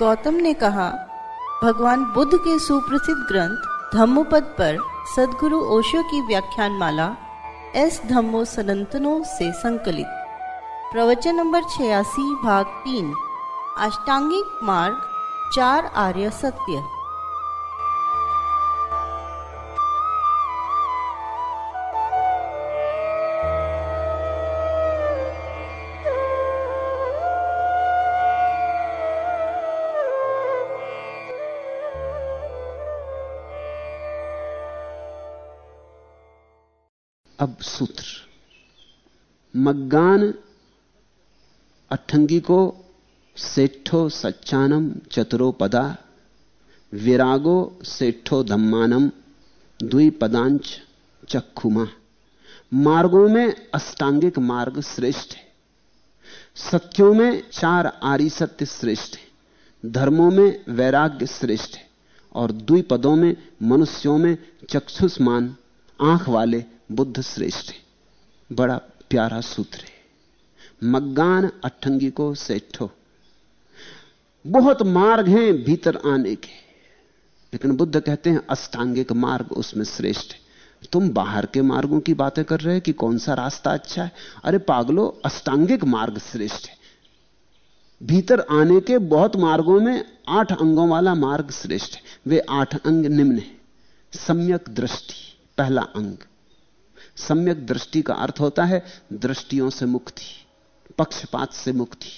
गौतम ने कहा, भगवान बुद्ध के सुप्रसिद्ध ग्रंथ धम्मपद पर सदगुरु ओशो की व्याख्यान माला एस धम्मो सनंतनों से संकलित। प्रवचन नंबर छियासी, भाग तीन अष्टांगिक मार्ग, चार आर्य सत्य। अब सूत्र। मग्गान अठंगी को सेठो सच्चानम चतुरो पदा, विरागो सेठो धम्मानम द्विपदांच चक्षुमा मार्गों में अष्टांगिक मार्ग श्रेष्ठ है। सत्यों में चार आरी सत्य श्रेष्ठ है। धर्मों में वैराग्य श्रेष्ठ है। और द्विपदों में मनुष्यों में चक्षुष्मान आँख वाले बुद्ध श्रेष्ठ बड़ा प्यारा सूत्र है। मग्गान अठंगी को सेठो। बहुत मार्ग हैं, भीतर आने के। लेकिन बुद्ध कहते हैं, अष्टांगिक मार्ग उसमें श्रेष्ठ है। तुम बाहर के मार्गों की बातें कर रहे हैं कि कौन सा रास्ता अच्छा है? अरे पागलो, अष्टांगिक मार्ग श्रेष्ठ है। भीतर आने के बहुत मार्गों में आठ अंगों वाला मार्ग श्रेष्ठ है। वे आठ अंग निम्न है। सम्यक दृष्टि। पहला अंग। सम्यक दृष्टि का अर्थ होता है, दृष्टियों से मुक्ति, पक्षपात से मुक्ति,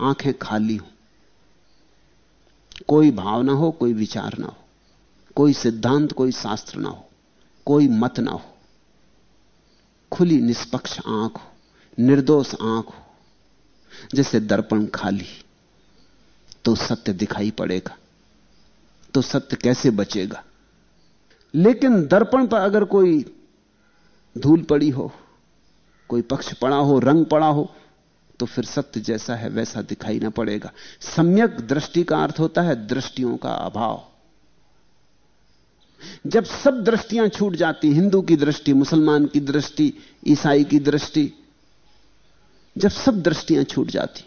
आँखें खाली हो। कोई भाव ना हो, कोई विचार ना हो, कोई सिद्धांत, कोई शास्त्र ना हो, कोई मत ना हो। खुली निष्पक्ष आँख हो, निर्दोष आँख हो, जैसे दर्पण खाली तो सत्य दिखाई पड़ेगा तो सत्य कैसे बचेगा? लेकिन दर्पण पर अगर कोई धूल पड़ी हो, कोई पक्ष पड़ा हो, रंग पड़ा हो तो फिर सत्य जैसा है वैसा दिखाई ना पड़ेगा। सम्यक दृष्टि का अर्थ होता है दृष्टियों का अभाव। जब सब दृष्टियाँ छूट जाती, हिंदू की दृष्टि, मुसलमान की दृष्टि, ईसाई की दृष्टि, जब सब दृष्टियाँ छूट जाती,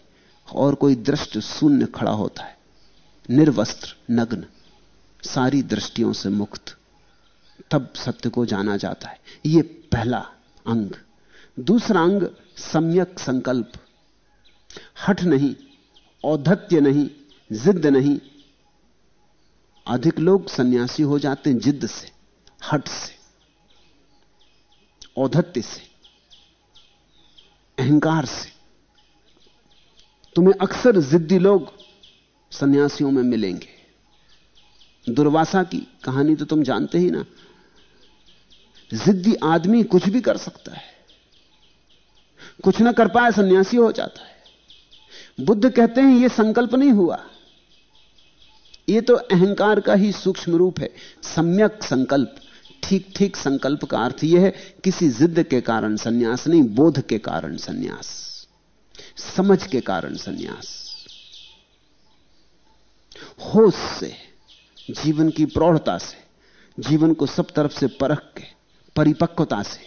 और कोई दृष्ट शून्य खड़ा होता है, निर्वस्त्र, नग्न, सारी दृष्टियों से मुक्त। तब सत्य को जाना जाता है। यह पहला अंग। दूसरा अंग, सम्यक संकल्प। हठ नहीं औधत्य नहीं जिद नहीं। अधिक लोग सन्यासी हो जाते हैं जिद से हट से औधत्य से, अहंकार से। तुम्हें अक्सर जिद्दी लोग सन्यासियों में मिलेंगे। दुर्वासा की कहानी तो तुम जानते ही ना जिद्दी आदमी कुछ भी कर सकता है। कुछ ना कर पाए सन्यासी हो जाता है। बुद्ध कहते हैं यह संकल्प नहीं हुआ। यह तो अहंकार का ही सूक्ष्म रूप है। सम्यक संकल्प ठीक ठीक संकल्प का अर्थ यह है, किसी जिद के कारण सन्यास नहीं, बोध के कारण सन्यास, समझ के कारण सन्यास। होश से, जीवन की प्रौढ़ता से, जीवन को सब तरफ़ से परख के परिपक्वता से।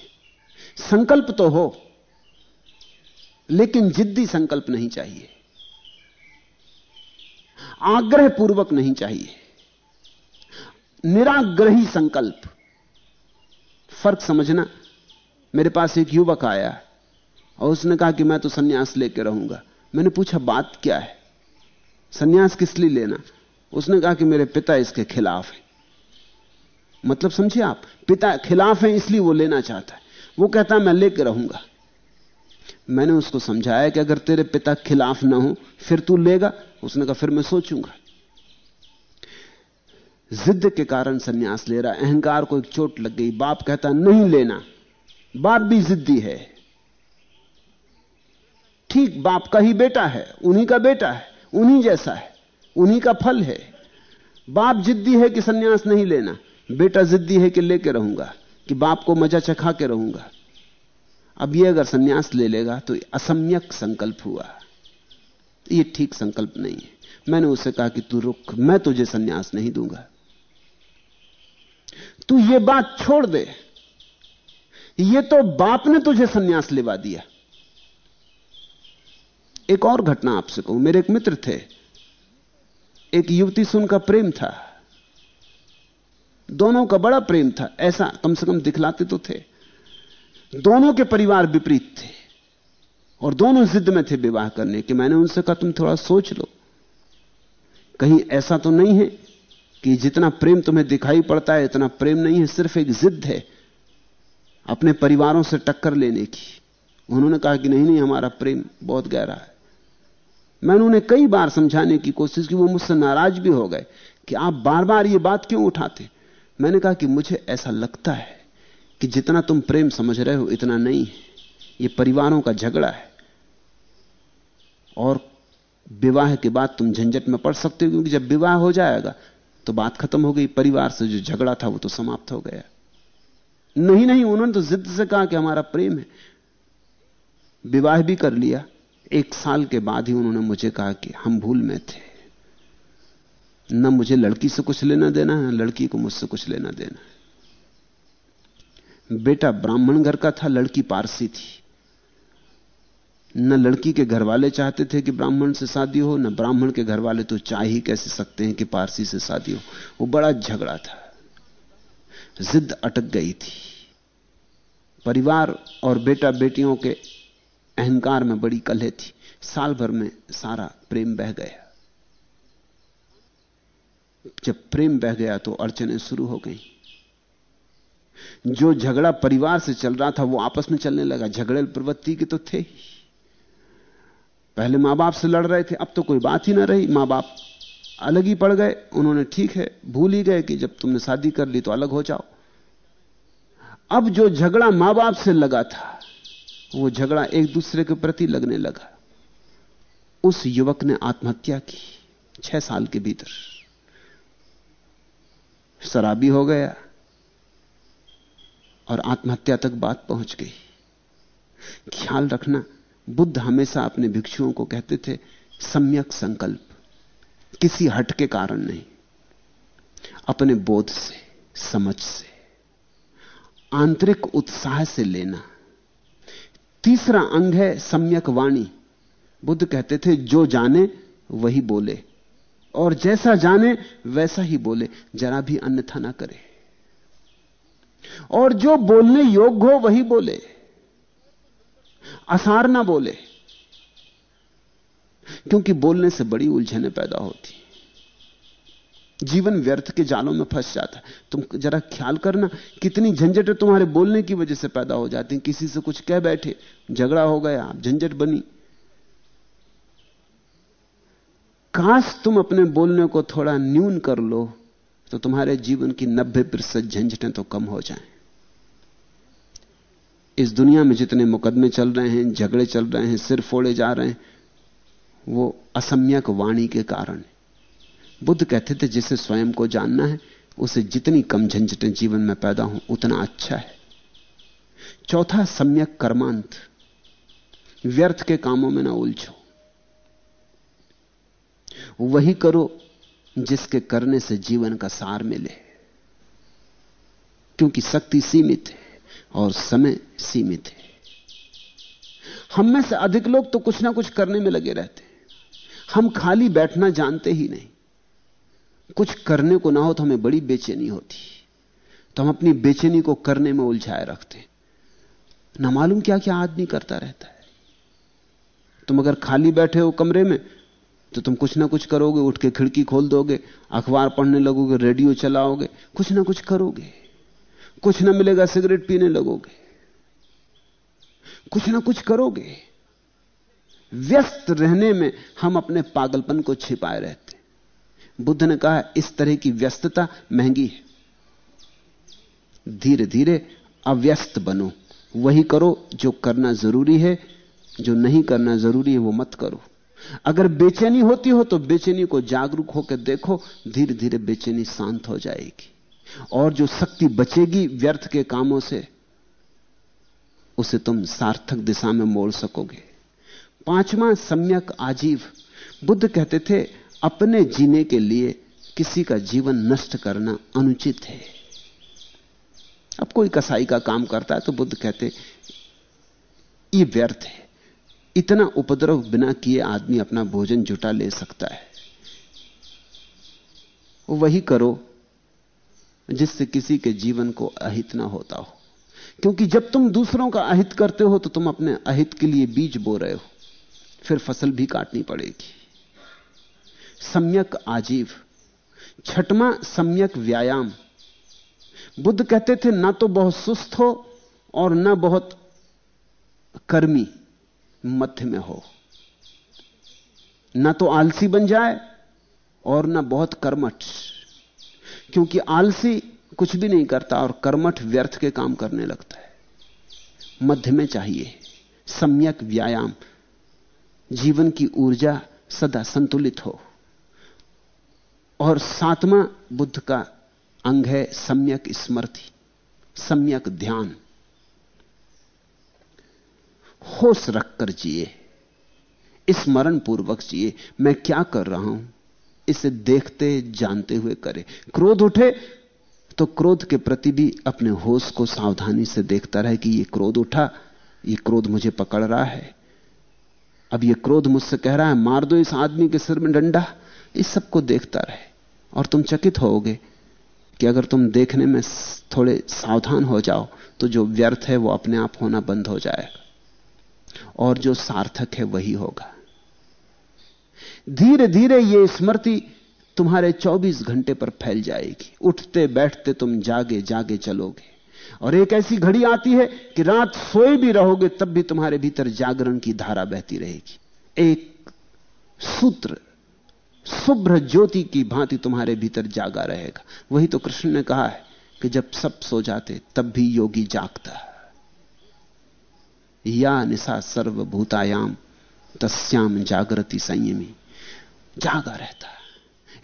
संकल्प तो हो, लेकिन जिद्दी संकल्प नहीं चाहिए। आग्रह पूर्वक नहीं चाहिए। निराग्रही संकल्प। फ़र्क समझना। मेरे पास एक युवक आया, और उसने कहा कि मैं तो सन्यास लेके रहूँगा। मैंने पूछा, बात क्या है? सन्यास किस लिए लेना? उसने कहा कि मेरे पिता इसके खिलाफ है। मतलब समझिए आप? पिता खिलाफ है, इसलिए वो लेना चाहता है। वो कहता मैं लेके रहूँगा। मैंने उसको समझाया कि अगर तेरे पिता खिलाफ ना हो, फिर तू लेगा। उसने कहा, फिर मैं सोचूँगा। जिद के कारण सन्यास ले रहा अहंकार को एक चोट लग गई। बाप कहता, नहीं लेना। बाप भी जिद्दी है। ठीक, बाप का ही बेटा है, उन्हीं का बेटा है, उन्हीं जैसा है, उन्हीं का फल है। बाप जिद्दी है कि सन्यास नहीं लेना। बेटा जिद्दी है कि लेके रहूँगा, कि बाप को मज़ा चखा के रहूँगा। अब ये अगर सन्यास ले लेगा तो असम्यक संकल्प हुआ। ये ठीक संकल्प नहीं है। मैंने उसे कहा कि तू रुक मैं तुझे सन्यास नहीं दूँगा। तू ये बात छोड़ दे। ये तो बाप ने तुझे सन्यास लेवा दिया। एक और घटना आपसे कहूँ। मेरे एक मित्र थे। एक युवती से उनका प्रेम था। दोनों का बड़ा प्रेम था। ऐसा कम से कम दिखलाते तो थे। दोनों के परिवार विपरीत थे और दोनों जिद में थे विवाह करने के। मैंने उनसे कहा, तुम थोड़ा सोच लो। कहीं ऐसा तो नहीं है कि जितना प्रेम तुम्हें दिखाई पड़ता है, इतना प्रेम नहीं है, सिर्फ़ एक जिद है अपने परिवारों से टक्कर लेने की। उन्होंने कहा कि, नहीं नहीं, हमारा प्रेम बहुत गहरा है। मैंने उन्हें कई बार समझाने की कोशिश की, वो मुझसे नाराज़ भी हो गए कि, आप बार बार ये बात क्यों उठाते? मैंने कहा कि मुझे ऐसा लगता है कि जितना तुम प्रेम समझ रहे हो, इतना नहीं है। ये परिवारों का झगड़ा है। और विवाह के बाद तुम झंझट में पड़ सकते हो, क्योंकि जब विवाह हो जाएगा तो बात खत्म हो गई। परिवार से जो झगड़ा था, वो तो समाप्त हो गया। नहीं नहीं, उन्होंने तो जिद से कहा कि हमारा प्रेम है। विवाह भी कर लिया। एक साल के बाद ही उन्होंने मुझे कहा कि हम भूल में थे। न मुझे लड़की से कुछ लेना देना है लड़की को मुझसे कुछ लेना देना है। बेटा ब्राह्मण घर का था, लड़की पारसी थी। न लड़की के घर वाले चाहते थे कि ब्राह्मण से शादी हो, न ब्राह्मण के घर वाले तो चाह ही कैसे सकते हैं कि पारसी से शादी हो। वो बड़ा झगड़ा था। जिद अटक गई थी। परिवार और बेटा बेटियों के अहंकार में बड़ी कलह थी। साल भर में सारा प्रेम बह गया। जब प्रेम बह गया तो अड़चने शुरू हो गई। जो झगड़ा परिवार से चल रहा था, वो आपस में चलने लगा। झगड़े प्रवृत्ति के तो थे ही। पहले माँ बाप से लड़ रहे थे, अब तो कोई बात ही ना रही। माँ बाप अलग ही पड़ गए। उन्होंने ठीक है, भूल ही गए कि जब तुमने शादी कर ली तो अलग हो जाओ। अब जो झगड़ा माँ बाप से लगा था, वो झगड़ा एक दूसरे के प्रति लगने लगा। उस युवक ने आत्महत्या की, छह साल के भीतर। शराबी हो गया और आत्महत्या तक बात पहुँच गई। ख्याल रखना, बुद्ध हमेशा अपने भिक्षुओं को कहते थे, सम्यक संकल्प, किसी हट के कारण नहीं। अपने बोध से, समझ से, आंतरिक उत्साह से लेना। तीसरा अंग है सम्यक वाणी। बुद्ध कहते थे, जो जाने, वही बोले। और जैसा जाने, वैसा ही बोले। जरा भी अन्यथा ना करे। और जो बोलने योग्य हो, वही बोले। असार ना बोले। क्योंकि बोलने से बड़ी उलझने पैदा होती। जीवन व्यर्थ के जालों में फंस जाता। है तुम जरा ख्याल करना, कितनी झंझटें तुम्हारे बोलने की वजह से पैदा हो जाती हैं। किसी से कुछ कह बैठे, झगड़ा हो गया झंझट बनी। काश तुम अपने बोलने को थोड़ा न्यून कर लो तो तुम्हारे जीवन की नब्बे प्रतिशत झंझटें तो कम हो जाएँ। इस दुनिया में जितने मुकदमे चल रहे हैं, झगड़े चल रहे हैं, सिर फोड़े जा रहे हैं, वो असम्यक वाणी के कारण है। बुद्ध कहते थे, जिसे स्वयं को जानना है, उसे जितनी कम झंझटें जीवन में पैदा हों, उतना अच्छा है। चौथा, सम्यक कर्मांत। व्यर्थ के कामों में ना उलझो। वही करो जिसके करने से जीवन का सार मिले। क्योंकि शक्ति सीमित है और समय सीमित है। हम में से अधिक लोग तो कुछ ना कुछ करने में लगे रहते हैं। हम खाली बैठना जानते ही नहीं। कुछ करने को ना हो तो हमें बड़ी बेचैनी होती तो हम अपनी बेचैनी को करने में उलझाए रखते ना मालूम क्या क्या आदमी करता रहता है। तुम अगर खाली बैठे हो कमरे में तो तुम कुछ ना कुछ करोगे, उठ के खिड़की खोल दोगे, अखबार पढ़ने लगोगे, रेडियो चलाओगे, कुछ ना कुछ करोगे। कुछ ना मिलेगा, सिगरेट पीने लगोगे। कुछ ना कुछ करोगे। व्यस्त रहने में हम अपने पागलपन को छिपाए रहते बुद्ध ने कहा, इस तरह की व्यस्तता महँगी है। धीरे धीरे अव्यस्त बनो। वही करो जो करना ज़रूरी है, जो नहीं करना ज़रूरी है, वो मत करो। अगर बेचैनी होती हो तो बेचैनी को जागरूक होकर देखो धीरे धीरे बेचैनी शांत हो जाएगी। और जो शक्ति बचेगी व्यर्थ के कामों से, उसे तुम सार्थक दिशा में मोड़ सकोगे। पांचवा सम्यक आजीव। बुद्ध कहते थे, अपने जीने के लिए किसी का जीवन नष्ट करना अनुचित है। अब कोई कसाई का काम करता है तो बुद्ध कहते, ये व्यर्थ है। इतना उपद्रव बिना किए आदमी अपना भोजन जुटा ले सकता है। वही करो जिससे किसी के जीवन को अहित ना होता हो। क्योंकि जब तुम दूसरों का अहित करते हो तो तुम अपने अहित के लिए बीज बो रहे हो। फिर फ़सल भी काटनी पड़ेगी। सम्यक आजीव छठवां सम्यक व्यायाम। बुद्ध कहते थे, ना तो बहुत सुस्त हो और ना बहुत कर्मी। मध्य में हो। ना तो आलसी बन जाए और ना बहुत कर्मठ। क्योंकि आलसी कुछ भी नहीं करता और कर्मठ व्यर्थ के काम करने लगता है। मध्य में चाहिए सम्यक व्यायाम। जीवन की ऊर्जा सदा संतुलित हो। और सातवां बुद्ध का अंग है सम्यक स्मृति, सम्यक ध्यान। होश रखकर जिए। स्मरण पूर्वक जिए। मैं क्या कर रहा हूँ? इसे देखते, जानते हुए करे। क्रोध उठे तो क्रोध के प्रति भी अपने होश को सावधानी से देखता रहे कि ये क्रोध उठा, ये क्रोध मुझे पकड़ रहा है। अब ये क्रोध मुझसे कह रहा है, मार दो इस आदमी के सिर में डंडा। इस सबको देखता रहे। और तुम चकित होोगे कि अगर तुम देखने में थोड़े सावधान हो जाओ तो जो व्यर्थ है वो अपने आप होना बंद हो जाएगा। और जो सार्थक है वही होगा। धीरे धीरे यह स्मृति तुम्हारे 24 घंटे पर फैल जाएगी। उठते बैठते तुम जागे जागे चलोगे। और एक ऐसी घड़ी आती है कि रात सोए भी रहोगे, तब भी तुम्हारे भीतर जागरण की धारा बहती रहेगी। एक सूत्र, शुभ्र ज्योति की भांति तुम्हारे भीतर जागा रहेगा। वही तो कृष्ण ने कहा है कि जब सब सो जाते, तब भी योगी जागता या निशा सर्वभूतायाम तस्याम जागृति संयमी। जागा रहता है।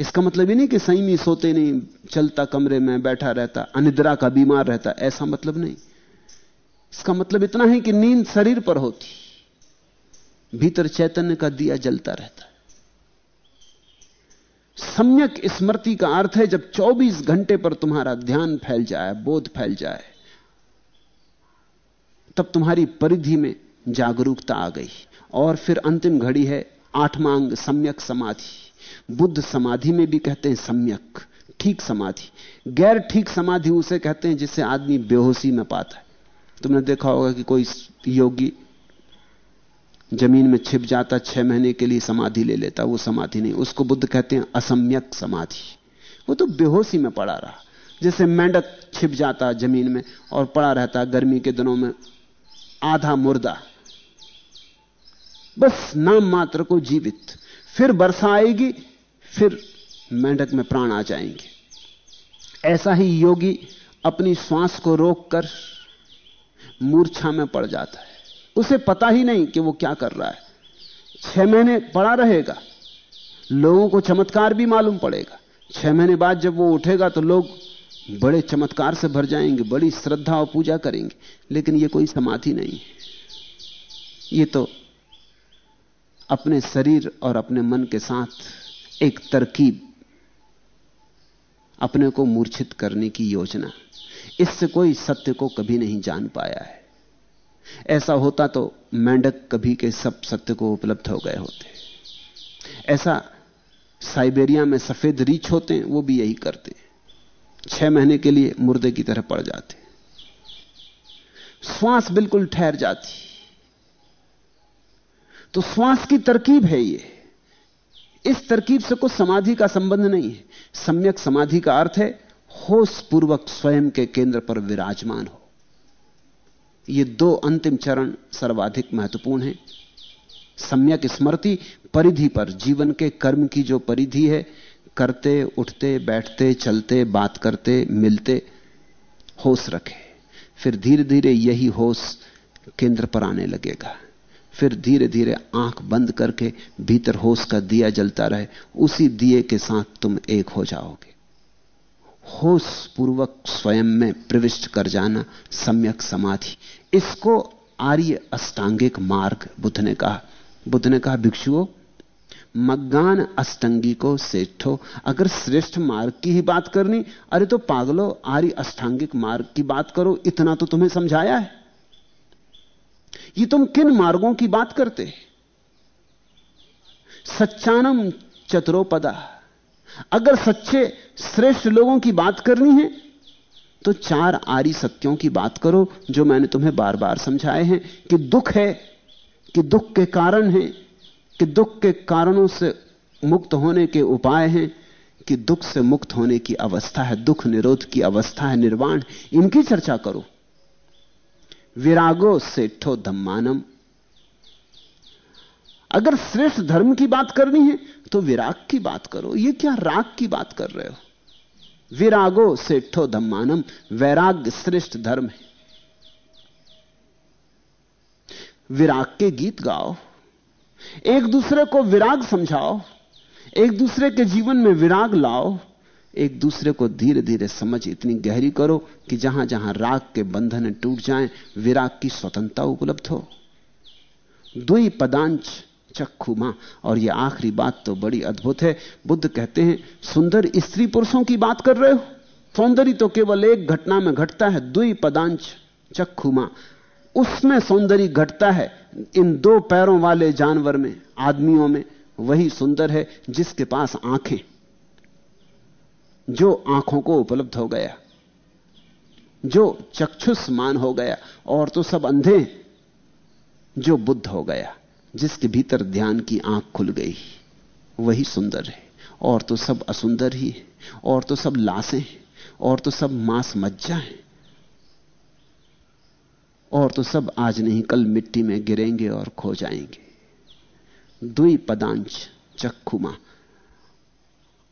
इसका मतलब ही नहीं कि संयमी सोते नहीं, चलता कमरे में, बैठा रहता, अनिद्रा का बीमार रहता, ऐसा मतलब नहीं। इसका मतलब इतना है कि नींद शरीर पर होती, भीतर चैतन्य का दिया जलता रहता। सम्यक स्मृति का अर्थ है जब 24 घंटे पर तुम्हारा ध्यान फैल जाए, बोध फैल जाए तब तुम्हारी परिधि में जागरूकता आ गई। और फिर अंतिम घड़ी है आठवां अंग सम्यक समाधि। बुद्ध समाधि में भी कहते हैं सम्यक, ठीक समाधि। गैर ठीक समाधि उसे कहते हैं जिसे आदमी बेहोशी में पाता है। तुमने देखा होगा कि कोई योगी ज़मीन में छिप जाता, छह महीने के लिए समाधि ले लेता, वो समाधि नहीं। उसको बुद्ध कहते हैं असम्यक समाधि। वो तो बेहोशी में पड़ा रहा। जैसे मेंढक छिप जाता ज़मीन में और पड़ा रहता गर्मी के दिनों में आधा मुर्दा। बस नाम मात्र को जीवित। फिर वर्षा आएगी, फिर मेंढक में प्राण आ जाएँगे। ऐसा ही योगी अपनी श्वास को रोककर मूर्छा में पड़ जाता है। उसे पता ही नहीं कि वो क्या कर रहा है। छह महीने पड़ा रहेगा। लोगों को चमत्कार भी मालूम पड़ेगा। छह महीने बाद जब वो उठेगा तो लोग बड़े चमत्कार से भर जाएँगे, बड़ी श्रद्धा और पूजा करेंगे, लेकिन ये कोई समाधि नहीं है। ये तो अपने शरीर और अपने मन के साथ एक तरकीब, अपने को मूर्छित करने की योजना। इससे कोई सत्य को कभी नहीं जान पाया है। ऐसा होता तो मेंढक कभी के सब सत्य को उपलब्ध हो गए होते। ऐसा साइबेरिया में सफ़ेद रीछ होते हैं, वो भी यही करते। छह महीने के लिए मुर्दे की तरह पड़ जाते। श्वास बिल्कुल ठहर जाती। तो श्वास की तरकीब है ये। इस तरकीब से कुछ समाधि का संबंध नहीं है। सम्यक समाधि का अर्थ है होश पूर्वक स्वयं के केंद्र पर विराजमान हो। ये दो अंतिम चरण सर्वाधिक महत्वपूर्ण हैं। सम्यक स्मृति, परिधि पर जीवन के कर्म की जो परिधि है करते, उठते, बैठते, चलते, बात करते, मिलते, होश रखे। फिर धीरे धीरे यही होश केंद्र पर आने लगेगा। फिर धीरे धीरे आँख बंद करके भीतर होश का दिया जलता रहे, उसी दिए के साथ तुम एक हो जाओगे। होश पूर्वक स्वयं में प्रविष्ट कर जाना सम्यक समाधि। इसको आर्य अष्टांगिक मार्ग बुद्ध ने कहा। बुद्ध ने कहा, भिक्षुओं मग्गान अष्टंगी को सेठो। अगर श्रेष्ठ मार्ग की ही बात करनी, अरे तो पागलो, आर्य अष्टांगिक मार्ग की बात करो, इतना तो तुम्हें समझाया है। ये तुम किन मार्गों की बात करते? सच्चानम चतुरोपदा। अगर सच्चे श्रेष्ठ लोगों की बात करनी है तो चार आरी सत्यों की बात करो, जो मैंने तुम्हें बार बार समझाए हैं, कि दुख है, कि दुख के कारण है कि दुख के कारणों से मुक्त होने के उपाय हैं, कि दुख से मुक्त होने की अवस्था है, दुख निरोध की अवस्था है, निर्वाण, इनकी चर्चा करो। विरागो सेठो धम्मानम। अगर श्रेष्ठ धर्म की बात करनी है तो विराग की बात करो। ये क्या राग की बात कर रहे हो? विरागो सेठो धम्मानम, वैराग्य श्रेष्ठ धर्म है। विराग के गीत गाओ। एक दूसरे को विराग समझाओ, एक दूसरे के जीवन में विराग लाओ, एक दूसरे को धीरे धीरे समझ, इतनी गहरी करो कि जहाँ जहाँ राग के बंधन टूट जाएँ, विराग की स्वतंत्रता उपलब्ध हो। दुई पदांच चक्षुमा और यह आखिरी बात तो बड़ी अद्भुत है। बुद्ध कहते हैं, सुंदर स्त्री पुरुषों की बात कर रहे हो? सौंदर्य तो केवल एक घटना में घटता है दुई पदांच चक्षुमा उसमें सौंदर्य घटता है। इन दो पैरों वाले जानवर में, आदमियों में वही सुंदर है जिसके पास आँखें, जो आँखों को उपलब्ध हो गया, जो चक्षुष्मान हो गया, और तो सब अंधे, जो बुद्ध हो गया, जिसके भीतर ध्यान की आँख खुल गई। वही सुंदर है। और तो सब असुंदर ही है। और तो सब लाशें हैं। और तो सब मांस मज्जा है। और तो सब आज नहीं, कल मिट्टी में गिरेंगे और खो जाएँगे। दुई पदांश चक्षुमा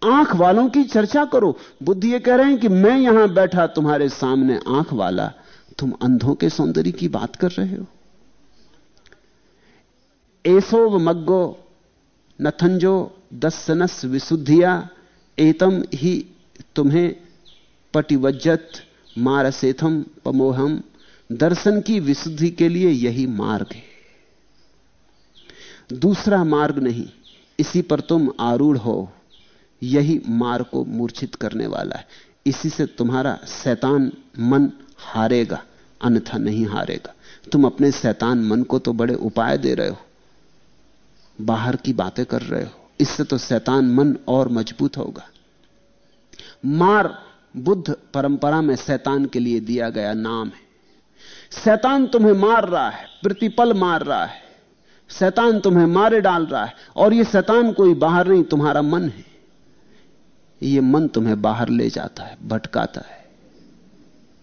आँख वालों की चर्चा करो। बुद्ध ये कह रहे हैं कि मैं यहाँ बैठा तुम्हारे सामने आँख वाला, तुम अंधों के सौंदर्य की बात कर रहे हो। एसोव मग्गो, नथंजो दसनस विशुद्धिया, एतम ही तुम्हें पटिवज्जत, मारसेथम पमोहम। दर्शन की विशुद्धि के लिए यही मार्ग है। दूसरा मार्ग नहीं, इसी पर तुम आरूढ़ हो। यही मार्ग को मूर्छित करने वाला है। इसी से तुम्हारा शैतान मन हारेगा, अन्यथा नहीं हारेगा। तुम अपने शैतान मन को तो बड़े उपाय दे रहे हो, बाहर की बातें कर रहे हो। इससे तो शैतान मन और मज़बूत होगा। मार बुद्ध परंपरा में शैतान के लिए दिया गया नाम है। शैतान तुम्हें मार रहा है, प्रतिपल मार रहा है, शैतान तुम्हें मारे डाल रहा है, और यह शैतान कोई बाहर नहीं, तुम्हारा मन है। यह मन तुम्हें बाहर ले जाता है, भटकाता है।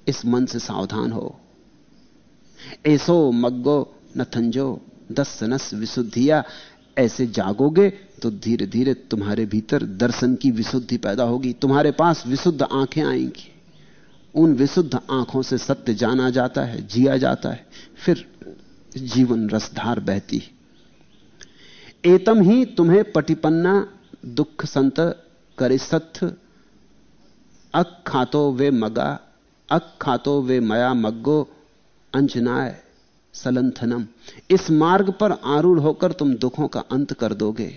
इस मन से सावधान हो। ऐसो मग्गो नथंजो दस नस विशुद्धिया। ऐसे जागोगे तो धीरे धीरे तुम्हारे भीतर दर्शन की विशुद्धि पैदा होगी, तुम्हारे पास विशुद्ध आँखें आएँगी। उन विशुद्ध आँखों से सत्य जाना जाता है, जिया जाता है, फिर जीवन रसधार बहती एतम ही तुम्हें पटिपन्ना दुख संत करिसथ अख खातो वे मगा, अक खातो वे मया मग्गो, अंजनाय सलंथनम। इस मार्ग पर आरूढ़ होकर तुम दुखों का अंत कर दोगे।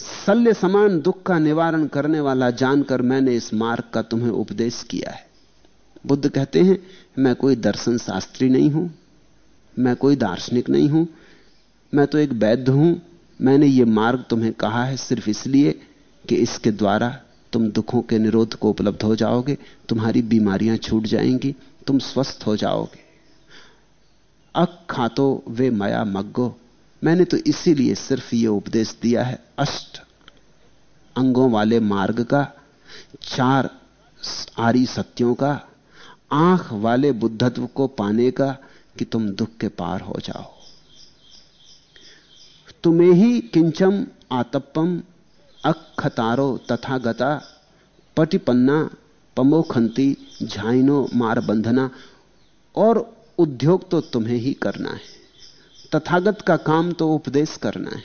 सल्य समान दुख का निवारण करने वाला जानकर मैंने इस मार्ग का तुम्हें उपदेश किया है। बुद्ध कहते हैं, मैं कोई दर्शन शास्त्री नहीं हूँ, मैं कोई दार्शनिक नहीं हूँ, मैं तो एक वैद्य हूँ, मैंने यह मार्ग तुम्हें कहा है सिर्फ़ इसलिए कि इसके द्वारा तुम दुखों के निरोध को उपलब्ध हो जाओगे, तुम्हारी बीमारियाँ छूट जाएँगी, तुम स्वस्थ हो जाओगे। अक खातो वे मया मग्गो मैंने तो इसीलिए सिर्फ़ यह उपदेश दिया है, अष्ट अंगों वाले मार्ग का, चार आरी सत्यों का, आँख वाले बुद्धत्व को पाने का कि तुम दुख के पार हो जाओ। तुम्हें ही किंचम आतप्पम, अखतारो तथा गता पटिपन्ना, पमोखंती, झाइनो मार बंधना और उद्योग तो तुम्हें ही करना है। तथागत का काम तो उपदेश करना है।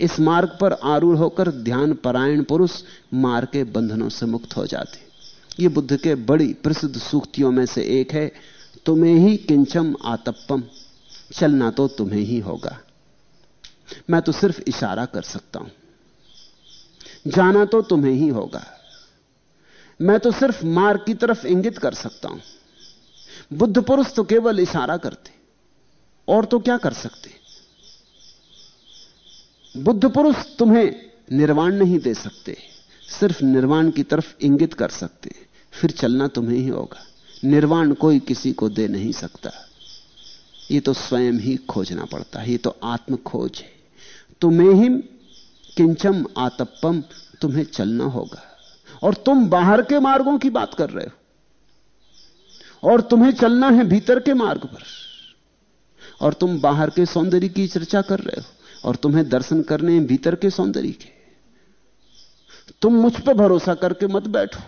इस मार्ग पर आरूढ़ होकर ध्यान परायण पुरुष मार के बंधनों से मुक्त हो जाते। ये बुद्ध के बड़ी प्रसिद्ध सूक्तियों में से एक है, तुम्हें ही किंचम आतप्पम, चलना तो तुम्हें ही होगा। मैं तो सिर्फ़ इशारा कर सकता हूँ। जाना तो तुम्हें ही होगा। मैं तो सिर्फ़ मार्ग की तरफ़ इंगित कर सकता हूँ। बुद्ध पुरुष तो केवल इशारा करते। और तो क्या कर सकते? बुद्ध पुरुष तुम्हें निर्वाण नहीं दे सकते। सिर्फ़ निर्वाण की तरफ़ इंगित कर सकते। फिर चलना तुम्हें ही होगा। निर्वाण कोई किसी को दे नहीं सकता। ये तो स्वयं ही खोजना पड़ता है। ये तो आत्म खोज है। तुम्हें ही किंचम आतप्पम तुम्हें चलना होगा। और तुम बाहर के मार्गों की बात कर रहे हो। और तुम्हें चलना है भीतर के मार्ग पर। और तुम बाहर के सौंदर्य की चर्चा कर रहे हो और तुम्हें दर्शन करने हैं भीतर के सौंदर्य के। तुम मुझ पर भरोसा करके मत बैठो।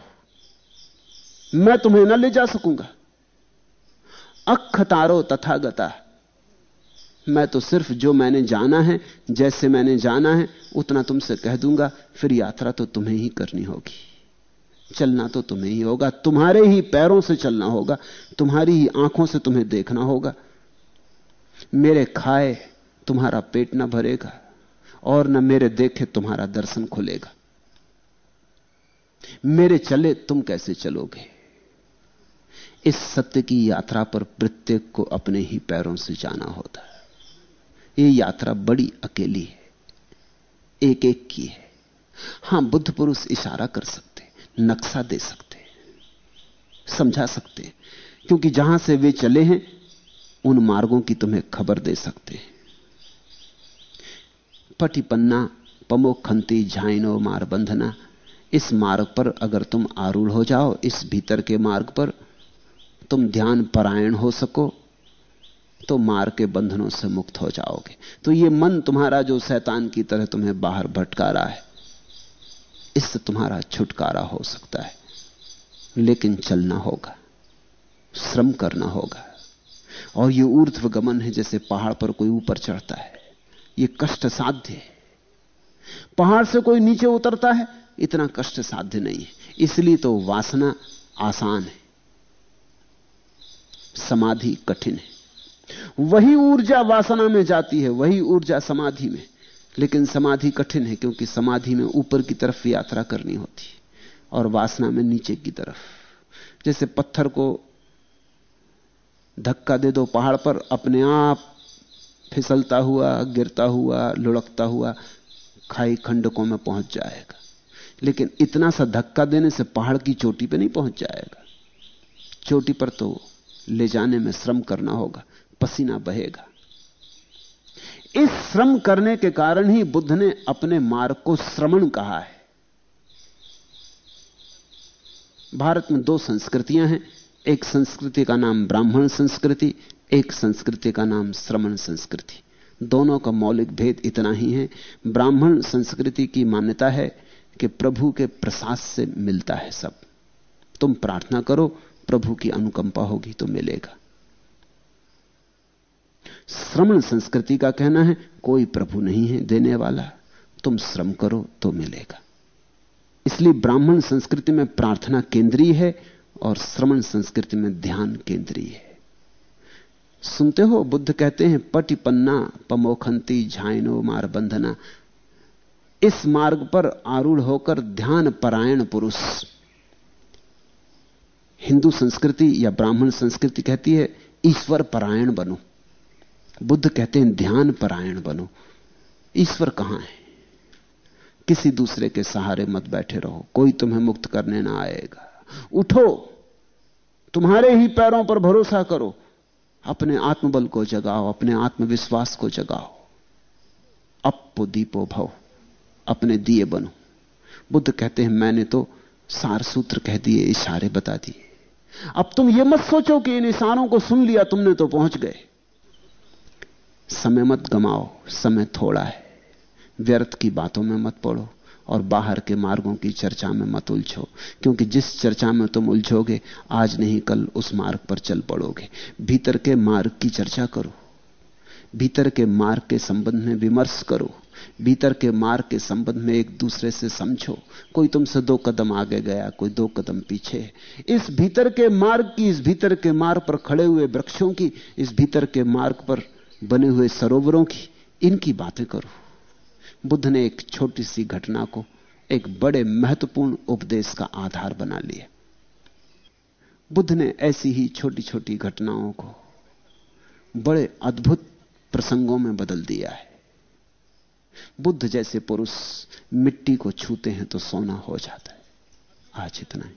मैं तुम्हें न ले जा सकूँगा। अख तारो तथागता। मैं तो सिर्फ़ जो मैंने जाना है, जैसे मैंने जाना है, उतना तुमसे कह दूँगा। फिर यात्रा तो तुम्हें ही करनी होगी। चलना तो तुम्हें ही होगा। तुम्हारे ही पैरों से चलना होगा। तुम्हारी ही आँखों से तुम्हें देखना होगा। मेरे खाए तुम्हारा पेट ना भरेगा, और न मेरे देखे तुम्हारा दर्शन खुलेगा। मेरे चले तुम कैसे चलोगे? इस सत्य की यात्रा पर प्रत्येक को अपने ही पैरों से जाना होता है। यह यात्रा बड़ी अकेली है एक एक की है। हाँ, बुद्ध पुरुष इशारा कर सकते, नक्शा दे सकते, समझा सकते, क्योंकि जहाँ से वे चले हैं उन मार्गों की तुम्हें खबर दे सकते हैं। पटिपन्ना पमो खंती झाइनो मार बंधना इस मार्ग पर अगर तुम आरूढ़ हो जाओ, इस भीतर के मार्ग पर तुम ध्यान परायण हो सको तो मार के बंधनों से मुक्त हो जाओगे। तो ये मन तुम्हारा जो शैतान की तरह तुम्हें बाहर भटका रहा है, इससे तुम्हारा छुटकारा हो सकता है। लेकिन चलना होगा, श्रम करना होगा। और ये ऊर्ध्व गमन है जैसे पहाड़ पर कोई ऊपर चढ़ता है। ये कष्ट साध्य है। पहाड़ से कोई नीचे उतरता है, इतना कष्ट साध्य नहीं है। इसलिए तो वासना आसान है। समाधि कठिन है। वही ऊर्जा वासना में जाती है, वही ऊर्जा समाधि में। लेकिन समाधि कठिन है, क्योंकि समाधि में ऊपर की तरफ़ यात्रा करनी होती है और वासना में नीचे की तरफ़। जैसे पत्थर को धक्का दे दो पहाड़ पर, अपने आप फिसलता हुआ, गिरता हुआ, लुढ़कता हुआ, खाई खंडकों में पहुँच जाएगा। लेकिन इतना सा धक्का देने से पहाड़ की चोटी पर नहीं पहुँच जाएगा। चोटी पर तो ले जाने में श्रम करना होगा, पसीना बहेगा। इस श्रम करने के कारण ही बुद्ध ने अपने मार्ग को श्रमण कहा है। भारत में दो संस्कृतियाँ हैं एक संस्कृति का नाम ब्राह्मण संस्कृति, एक संस्कृति का नाम श्रमण संस्कृति। दोनों का मौलिक भेद इतना ही है, ब्राह्मण संस्कृति की मान्यता है कि प्रभु के प्रसाद से मिलता है सब। तुम प्रार्थना करो, प्रभु की अनुकंपा होगी तो मिलेगा। श्रमण संस्कृति का कहना है, कोई प्रभु नहीं है देने वाला, तुम श्रम करो तो मिलेगा। इसलिए ब्राह्मण संस्कृति में प्रार्थना केंद्रीय है और श्रमण संस्कृति में ध्यान केंद्रीय है। सुनते हो, बुद्ध कहते हैं पटिपन्ना पमोखंती, झाइनो मार बंधना इस मार्ग पर आरूढ़ होकर ध्यान परायण पुरुष। हिंदू संस्कृति या ब्राह्मण संस्कृति कहती है, ईश्वर परायण बनो। बुद्ध कहते हैं, ध्यान परायण बनो। ईश्वर कहाँ है? किसी दूसरे के सहारे मत बैठे रहो। कोई तुम्हें मुक्त करने ना आएगा। उठो, तुम्हारे ही पैरों पर भरोसा करो, अपने आत्मबल को जगाओ, अपने आत्मविश्वास को जगाओ। अपो दीपो भव, अपने दिए बनो। बुद्ध कहते हैं, मैंने तो सार सूत्र कह दिए, इशारे बता दिए। अब तुम यह मत सोचो कि इन इशारों को सुन लिया, तुमने तो पहुँच गए। समय मत गमाओ, समय थोड़ा है। व्यर्थ की बातों में मत पड़ो। और बाहर के मार्गों की चर्चा में मत उलझो, क्योंकि जिस चर्चा में तुम उलझोगे, आज नहीं, कल उस मार्ग पर चल पड़ोगे। भीतर के मार्ग की चर्चा करो। भीतर के मार्ग के संबंध में विमर्श करो। भीतर के मार्ग के संबंध में एक दूसरे से समझो। कोई तुमसे दो कदम आगे गया, कोई दो कदम पीछे। इस भीतर के मार्ग की, इस भीतर के मार्ग पर खड़े हुए वृक्षों की, इस भीतर के मार्ग पर बने हुए सरोवरों की, इनकी बातें करो। बुद्ध ने एक छोटी सी घटना को एक बड़े महत्वपूर्ण उपदेश का आधार बना लिया। बुद्ध ने ऐसी ही छोटी छोटी घटनाओं को बड़े अद्भुत प्रसंगों में बदल दिया है। बुद्ध जैसे पुरुष मिट्टी को छूते हैं तो सोना हो जाता है। आज इतना ही।